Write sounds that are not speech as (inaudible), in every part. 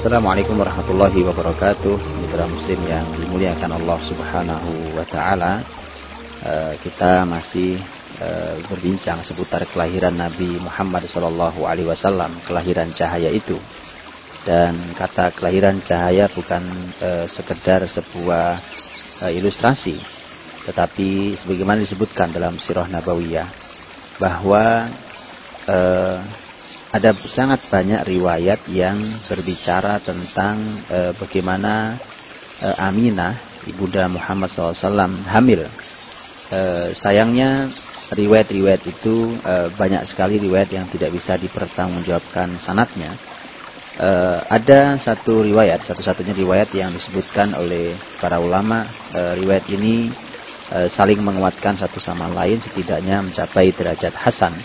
Assalamualaikum warahmatullahi wabarakatuh. Mitra muslim yang dimuliakan Allah subhanahu wa ta'ala. Uh, Kita masih uh, berbincang seputar kelahiran Nabi Muhammad sallallahu alaihi wasallam Kelahiran cahaya itu. Dan kata kelahiran cahaya bukan uh, sekedar sebuah ilustrasi Tetapi sebagaimana disebutkan dalam sirah nabawiyah Bahwa ada sangat banyak riwayat yang berbicara tentang e, bagaimana e, Aminah ibunda Muhammad SAW hamil. E, sayangnya riwayat-riwayat itu e, banyak sekali riwayat yang tidak bisa dipertanggungjawabkan sanatnya. E, ada satu riwayat, satu-satunya riwayat yang disebutkan oleh para ulama. E, riwayat ini e, saling menguatkan satu sama lain, setidaknya mencapai derajat hasan.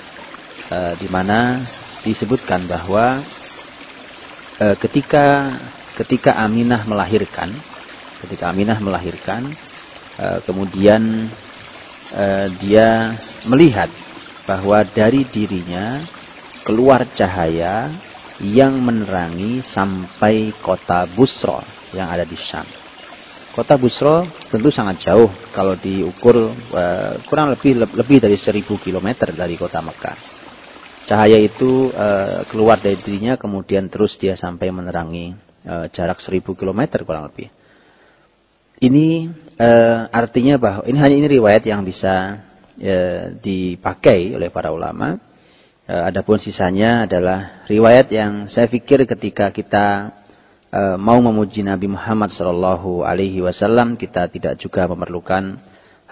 E, di mana disebutkan bahwa e, ketika ketika Aminah melahirkan, ketika Aminah melahirkan, e, kemudian e, dia melihat bahwa dari dirinya keluar cahaya yang menerangi sampai kota Busro yang ada di Syam. Kota Busro tentu sangat jauh kalau diukur e, kurang lebih lebih dari 1000 km dari kota Mekah cahaya itu uh, keluar dari dirinya kemudian terus dia sampai menerangi uh, jarak 1000 km kurang lebih. Ini uh, artinya bahwa ini hanya ini riwayat yang bisa dipakai oleh para ulama. Adapun sisanya adalah riwayat yang saya pikir ketika kita mau memuji Nabi Muhammad SAW kita tidak juga memerlukan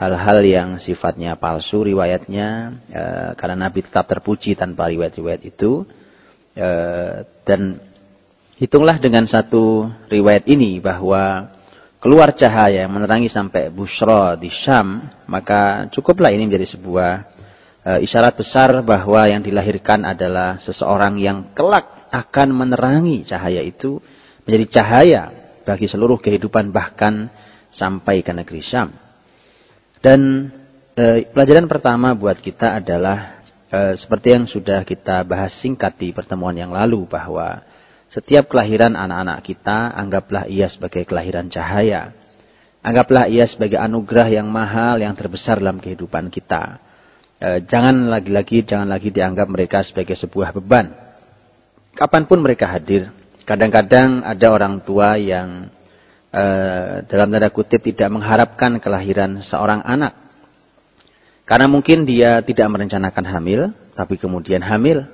hal-hal yang sifatnya palsu riwayatnya e, karena Nabi tetap terpuji tanpa riwayat-riwayat itu e, dan hitunglah dengan satu riwayat ini bahwa keluar cahaya yang menerangi sampai Bushra di Syam maka cukuplah ini menjadi sebuah e, isyarat besar bahwa yang dilahirkan adalah seseorang yang kelak akan menerangi cahaya itu menjadi cahaya bagi seluruh kehidupan bahkan sampai ke negeri Syam dan e, pelajaran pertama buat kita adalah e, seperti yang sudah kita bahas singkat di pertemuan yang lalu bahwa setiap kelahiran anak-anak kita anggaplah ia sebagai kelahiran cahaya. Anggaplah ia sebagai anugerah yang mahal yang terbesar dalam kehidupan kita. E, jangan lagi-lagi jangan lagi dianggap mereka sebagai sebuah beban. Kapan pun mereka hadir, kadang-kadang ada orang tua yang Eh, dalam tanda kutip tidak mengharapkan kelahiran seorang anak. Karena mungkin dia tidak merencanakan hamil, tapi kemudian hamil.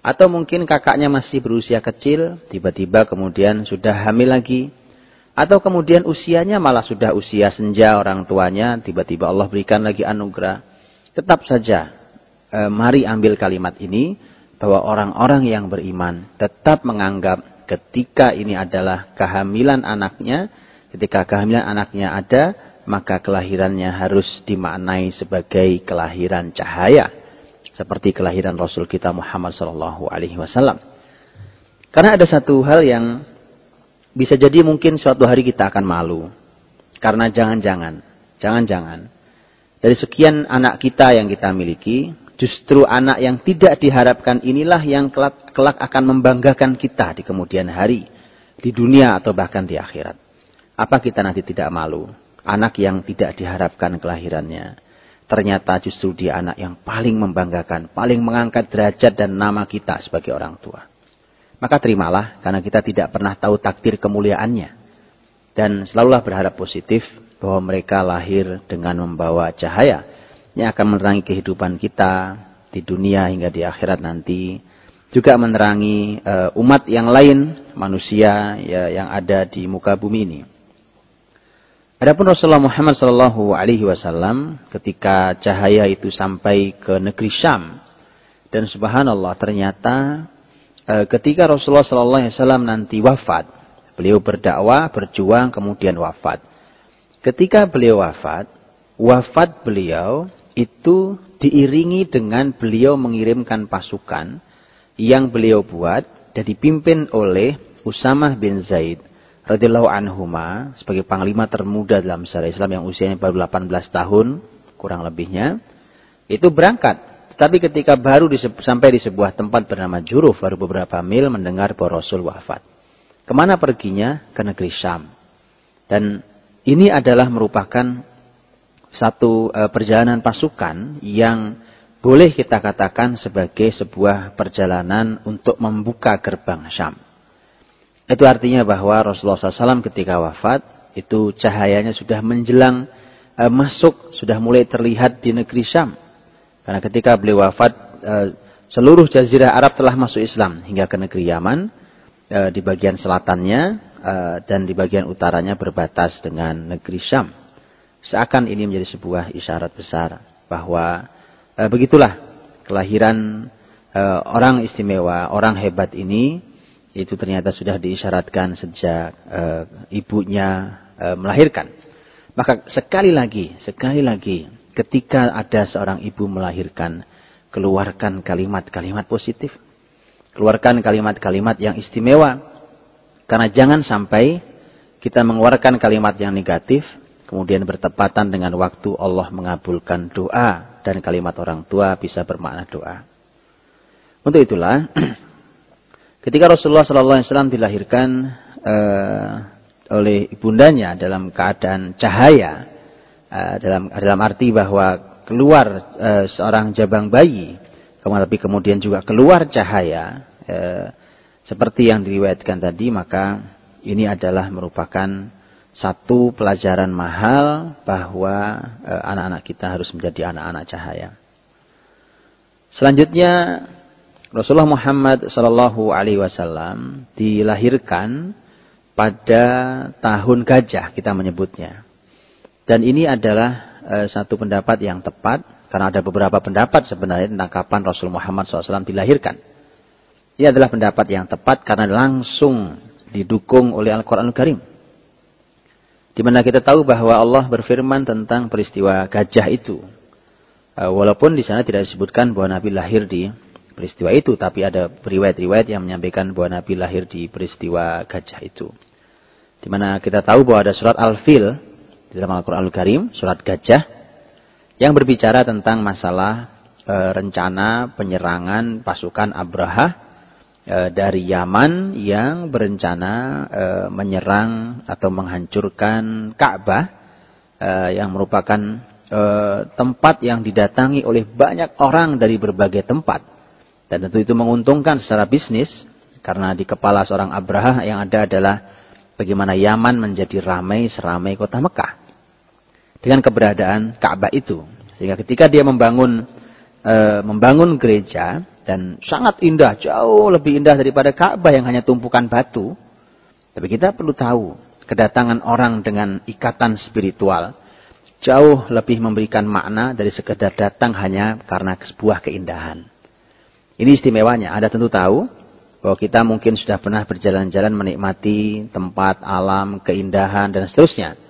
Atau mungkin kakaknya masih berusia kecil, tiba-tiba kemudian sudah hamil lagi. Atau kemudian usianya malah sudah usia senja orang tuanya, tiba-tiba Allah berikan lagi anugerah. Tetap saja, e, mari ambil kalimat ini, bahwa orang-orang yang beriman tetap menganggap ketika ini adalah kehamilan anaknya, ketika kehamilan anaknya ada, maka kelahirannya harus dimaknai sebagai kelahiran cahaya. Seperti kelahiran Rasul kita Muhammad Sallallahu Alaihi Wasallam. Karena ada satu hal yang bisa jadi mungkin suatu hari kita akan malu. Karena jangan-jangan, jangan-jangan. Dari sekian anak kita yang kita miliki, Justru anak yang tidak diharapkan inilah yang kelak, kelak akan membanggakan kita di kemudian hari. Di dunia atau bahkan di akhirat. Apa kita nanti tidak malu? Anak yang tidak diharapkan kelahirannya. Ternyata justru dia anak yang paling membanggakan. Paling mengangkat derajat dan nama kita sebagai orang tua. Maka terimalah karena kita tidak pernah tahu takdir kemuliaannya. Dan selalulah berharap positif bahwa mereka lahir dengan membawa cahaya yang akan menerangi kehidupan kita di dunia hingga di akhirat nanti juga menerangi uh, umat yang lain manusia ya, yang ada di muka bumi ini. Adapun Rasulullah Muhammad Shallallahu Alaihi Wasallam ketika cahaya itu sampai ke negeri Syam dan subhanallah ternyata uh, ketika Rasulullah Shallallahu Alaihi Wasallam nanti wafat, beliau berdakwah, berjuang, kemudian wafat. Ketika beliau wafat, wafat beliau itu diiringi dengan beliau mengirimkan pasukan yang beliau buat dan dipimpin oleh Usamah bin Zaid radhiyallahu anhuma sebagai panglima termuda dalam sejarah Islam yang usianya baru 18 tahun kurang lebihnya itu berangkat tetapi ketika baru sampai di sebuah tempat bernama Juruf baru beberapa mil mendengar bahwa Rasul wafat Ke mana perginya? Ke negeri Syam. Dan ini adalah merupakan satu e, perjalanan pasukan yang boleh kita katakan sebagai sebuah perjalanan untuk membuka gerbang Syam. Itu artinya bahwa Rasulullah SAW ketika wafat, itu cahayanya sudah menjelang e, masuk, sudah mulai terlihat di negeri Syam. Karena ketika beliau wafat, e, seluruh jazirah Arab telah masuk Islam hingga ke negeri Yaman, e, di bagian selatannya e, dan di bagian utaranya berbatas dengan negeri Syam. Seakan ini menjadi sebuah isyarat besar bahwa e, begitulah kelahiran e, orang istimewa, orang hebat ini itu ternyata sudah diisyaratkan sejak e, ibunya e, melahirkan. Maka sekali lagi, sekali lagi ketika ada seorang ibu melahirkan, keluarkan kalimat-kalimat positif. Keluarkan kalimat-kalimat yang istimewa. Karena jangan sampai kita mengeluarkan kalimat yang negatif, kemudian bertepatan dengan waktu Allah mengabulkan doa dan kalimat orang tua bisa bermakna doa. Untuk itulah (clears throat) Ketika Rasulullah SAW dilahirkan uh, oleh ibundanya dalam keadaan cahaya, uh, dalam dalam arti bahwa keluar uh, seorang jabang bayi, tapi kemudian juga keluar cahaya, uh, seperti yang diriwayatkan tadi, maka ini adalah merupakan satu pelajaran mahal bahwa anak-anak kita harus menjadi anak-anak cahaya. Selanjutnya Rasulullah Muhammad Shallallahu Alaihi Wasallam dilahirkan pada tahun gajah kita menyebutnya. Dan ini adalah e, satu pendapat yang tepat karena ada beberapa pendapat sebenarnya tentang kapan Rasul Muhammad SAW dilahirkan. Ini adalah pendapat yang tepat karena langsung didukung oleh Al-Quran Al-Karim. Di mana kita tahu bahwa Allah berfirman tentang peristiwa gajah itu. E, walaupun di sana tidak disebutkan bahwa Nabi lahir di peristiwa itu, tapi ada riwayat-riwayat yang menyampaikan bahwa Nabi lahir di peristiwa gajah itu. Di mana kita tahu bahwa ada surat Al-Fil di dalam Al-Qur'an Al-Karim, surat gajah yang berbicara tentang masalah e, rencana penyerangan pasukan Abraha e, dari Yaman yang berencana e, menyerang atau menghancurkan Ka'bah e, yang merupakan tempat yang didatangi oleh banyak orang dari berbagai tempat dan tentu itu menguntungkan secara bisnis karena di kepala seorang Abraha yang ada adalah bagaimana Yaman menjadi ramai seramai kota Mekah dengan keberadaan Ka'bah itu. Sehingga ketika dia membangun membangun gereja dan sangat indah, jauh lebih indah daripada Ka'bah yang hanya tumpukan batu. Tapi kita perlu tahu, kedatangan orang dengan ikatan spiritual jauh lebih memberikan makna dari sekedar datang hanya karena sebuah keindahan. Ini istimewanya. Anda tentu tahu bahwa kita mungkin sudah pernah berjalan-jalan menikmati tempat, alam, keindahan, dan seterusnya.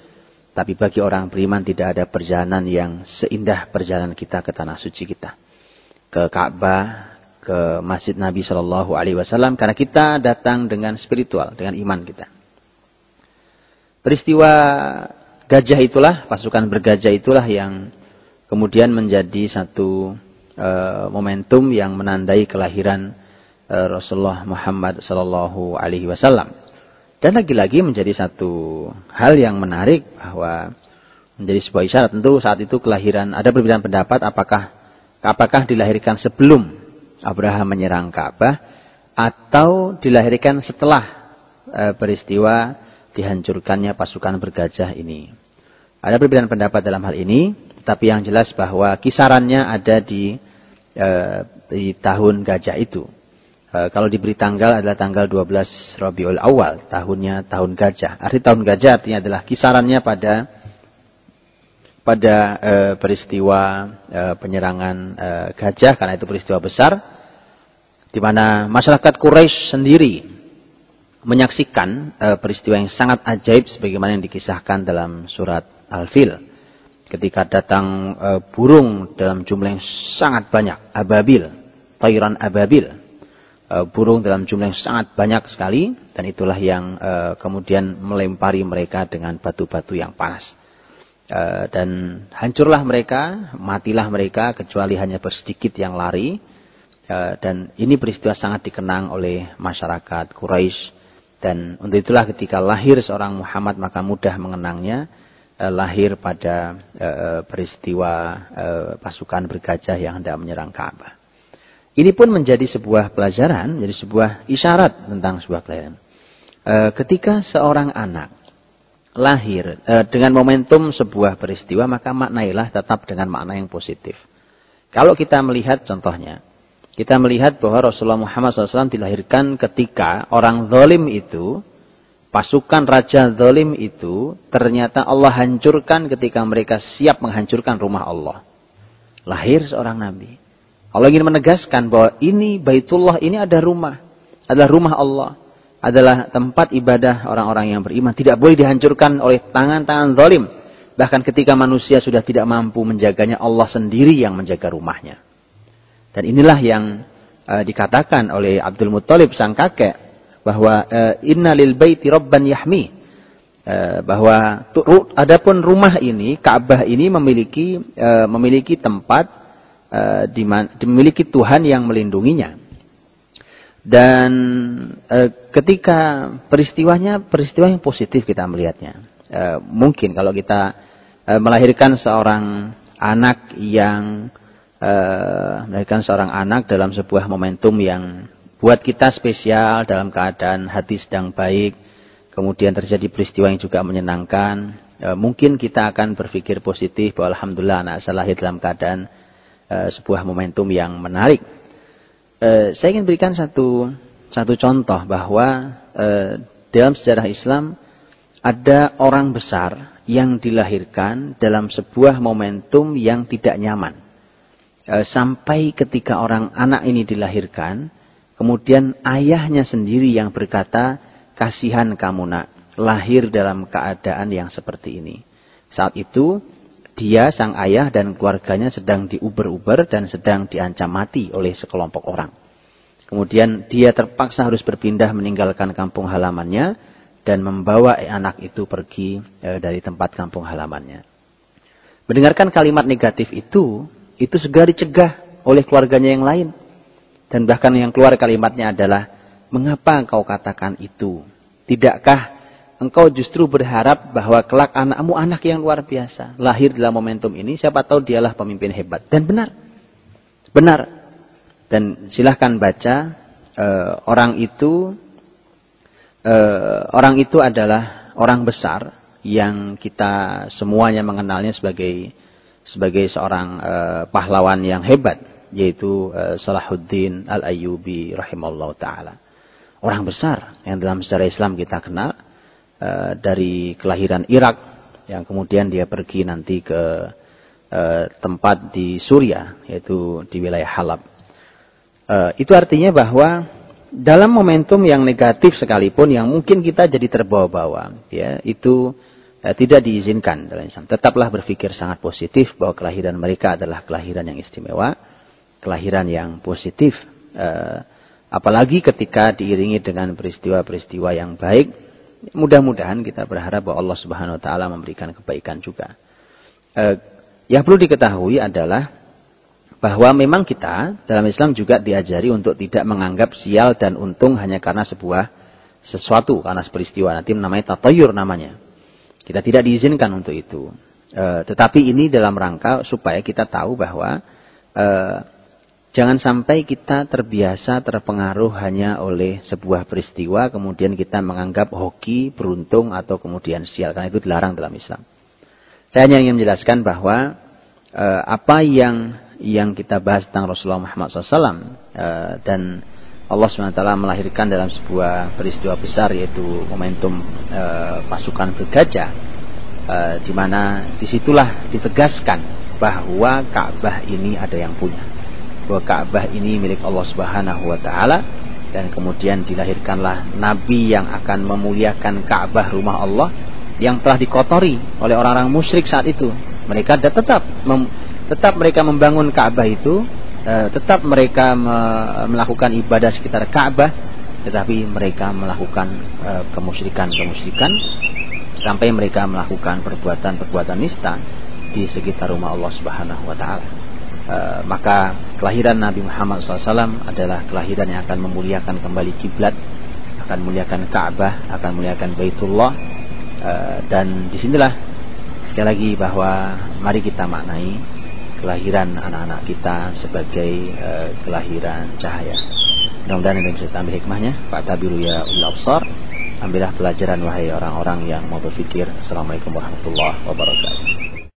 Tapi bagi orang beriman tidak ada perjalanan yang seindah perjalanan kita ke tanah suci kita. Ke Ka'bah, ke Masjid Nabi Shallallahu Alaihi Wasallam karena kita datang dengan spiritual, dengan iman kita. Peristiwa gajah itulah, pasukan bergajah itulah yang kemudian menjadi satu uh, momentum yang menandai kelahiran uh, Rasulullah Muhammad sallallahu alaihi wasallam. Dan lagi-lagi menjadi satu hal yang menarik bahwa menjadi sebuah isyarat tentu saat itu kelahiran ada perbedaan pendapat apakah apakah dilahirkan sebelum Abraham menyerang Ka'bah atau dilahirkan setelah uh, peristiwa dihancurkannya pasukan bergajah ini. Ada perbedaan pendapat dalam hal ini, tapi yang jelas bahwa kisarannya ada di Eh, di tahun gajah itu. E, kalau diberi tanggal adalah tanggal 12 Rabiul Awal, tahunnya tahun gajah. Arti tahun gajah artinya adalah kisarannya pada pada e, peristiwa e, penyerangan e, gajah karena itu peristiwa besar di mana masyarakat Quraisy sendiri menyaksikan e, peristiwa yang sangat ajaib sebagaimana yang dikisahkan dalam surat Al-Fil ketika datang e, burung dalam jumlah yang sangat banyak, ababil, tayran ababil, e, burung dalam jumlah yang sangat banyak sekali, dan itulah yang e, kemudian melempari mereka dengan batu-batu yang panas. E, dan hancurlah mereka, matilah mereka, kecuali hanya bersedikit yang lari. E, dan ini peristiwa sangat dikenang oleh masyarakat Quraisy Dan untuk itulah ketika lahir seorang Muhammad maka mudah mengenangnya eh, lahir pada peristiwa pasukan bergajah yang hendak menyerang Ka'bah. Ini pun menjadi sebuah pelajaran, menjadi sebuah isyarat tentang sebuah kelahiran. Eh, ketika seorang anak lahir eh, dengan momentum sebuah peristiwa, maka maknailah tetap dengan makna yang positif. Kalau kita melihat contohnya, kita melihat bahwa Rasulullah Muhammad SAW dilahirkan ketika orang zalim itu, pasukan raja zalim itu, ternyata Allah hancurkan ketika mereka siap menghancurkan rumah Allah. Lahir seorang nabi. Allah ingin menegaskan bahwa ini Baitullah ini ada rumah. Adalah rumah Allah. Adalah tempat ibadah orang-orang yang beriman. Tidak boleh dihancurkan oleh tangan-tangan zalim. Bahkan ketika manusia sudah tidak mampu menjaganya, Allah sendiri yang menjaga rumahnya. Dan inilah yang uh, dikatakan oleh Abdul Muttalib sang kakek bahwa uh, inna lil baiti rabban yahmi uh, bahwa adapun rumah ini Ka'bah ini memiliki uh, memiliki tempat uh, dimiliki Tuhan yang melindunginya. Dan uh, ketika peristiwanya peristiwa yang positif kita melihatnya. Uh, mungkin kalau kita uh, melahirkan seorang anak yang uh, melahirkan seorang anak dalam sebuah momentum yang buat kita spesial dalam keadaan hati sedang baik, kemudian terjadi peristiwa yang juga menyenangkan, mungkin kita akan berpikir positif bahwa alhamdulillah anak saya lahir dalam keadaan uh, sebuah momentum yang menarik. Uh, saya ingin berikan satu satu contoh bahwa uh, dalam sejarah Islam ada orang besar yang dilahirkan dalam sebuah momentum yang tidak nyaman. sampai ketika orang anak ini dilahirkan, kemudian ayahnya sendiri yang berkata, kasihan kamu nak, lahir dalam keadaan yang seperti ini. Saat itu dia sang ayah dan keluarganya sedang diuber-uber dan sedang diancam mati oleh sekelompok orang. Kemudian dia terpaksa harus berpindah meninggalkan kampung halamannya dan membawa anak itu pergi e, dari tempat kampung halamannya. Mendengarkan kalimat negatif itu, itu segera dicegah oleh keluarganya yang lain. Dan bahkan yang keluar kalimatnya adalah, mengapa engkau katakan itu? Tidakkah engkau justru berharap bahwa kelak anakmu anak yang luar biasa. Lahir dalam momentum ini, siapa tahu dialah pemimpin hebat. Dan benar. Benar. Dan silahkan baca, uh, orang itu, uh, orang itu adalah orang besar yang kita semuanya mengenalnya sebagai sebagai seorang uh, pahlawan yang hebat, yaitu Salahuddin Al-Ayyubi rahimahullah ta'ala. Orang besar yang dalam sejarah Islam kita kenal, Eh, dari kelahiran Irak yang kemudian dia pergi nanti ke uh, tempat di Suria yaitu di wilayah Halab. Uh, itu artinya bahwa dalam momentum yang negatif sekalipun yang mungkin kita jadi terbawa-bawa ya itu uh, tidak diizinkan dalam Islam. Tetaplah berpikir sangat positif bahwa kelahiran mereka adalah kelahiran yang istimewa, kelahiran yang positif. Uh, apalagi ketika diiringi dengan peristiwa-peristiwa yang baik mudah-mudahan kita berharap bahwa Allah Subhanahu wa taala memberikan kebaikan juga. Eh, yang perlu diketahui adalah bahwa memang kita dalam Islam juga diajari untuk tidak menganggap sial dan untung hanya karena sebuah sesuatu karena peristiwa nanti namanya tatayur namanya. Kita tidak diizinkan untuk itu. E, tetapi ini dalam rangka supaya kita tahu bahwa e, Jangan sampai kita terbiasa terpengaruh hanya oleh sebuah peristiwa, kemudian kita menganggap hoki, beruntung, atau kemudian sial. Karena itu dilarang dalam Islam. Saya hanya ingin menjelaskan bahwa e, apa yang yang kita bahas tentang Rasulullah Muhammad SAW e, eh, dan Allah SWT melahirkan dalam sebuah peristiwa besar yaitu momentum e, pasukan bergajah, e, di mana di situlah ditegaskan bahwa Ka'bah ini ada yang punya bahwa Ka'bah ini milik Allah Subhanahu wa taala dan kemudian dilahirkanlah nabi yang akan memuliakan Ka'bah rumah Allah yang telah dikotori oleh orang-orang musyrik saat itu. Mereka tetap tetap mereka membangun Ka'bah itu, eh, tetap mereka me, melakukan ibadah sekitar Ka'bah, tetapi mereka melakukan eh, kemusyrikan-kemusyrikan sampai mereka melakukan perbuatan-perbuatan nista di sekitar rumah Allah Subhanahu wa taala. Eh, maka kelahiran Nabi Muhammad SAW adalah kelahiran yang akan memuliakan kembali kiblat akan muliakan Ka'bah, akan muliakan Baitullah uh, dan di sinilah sekali lagi bahwa mari kita maknai kelahiran anak-anak kita sebagai uh, kelahiran cahaya. Mudah-mudahan ini bisa ambil hikmahnya. Pak Tabiru ya ulil. Ambillah pelajaran wahai orang-orang yang mau berpikir. Assalamualaikum warahmatullahi wabarakatuh.